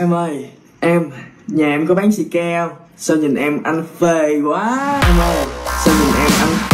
Em ơi, em, nhà em có bán xì keo. Sao nhìn em anh phê quá? Em ơi, sao nhìn em anh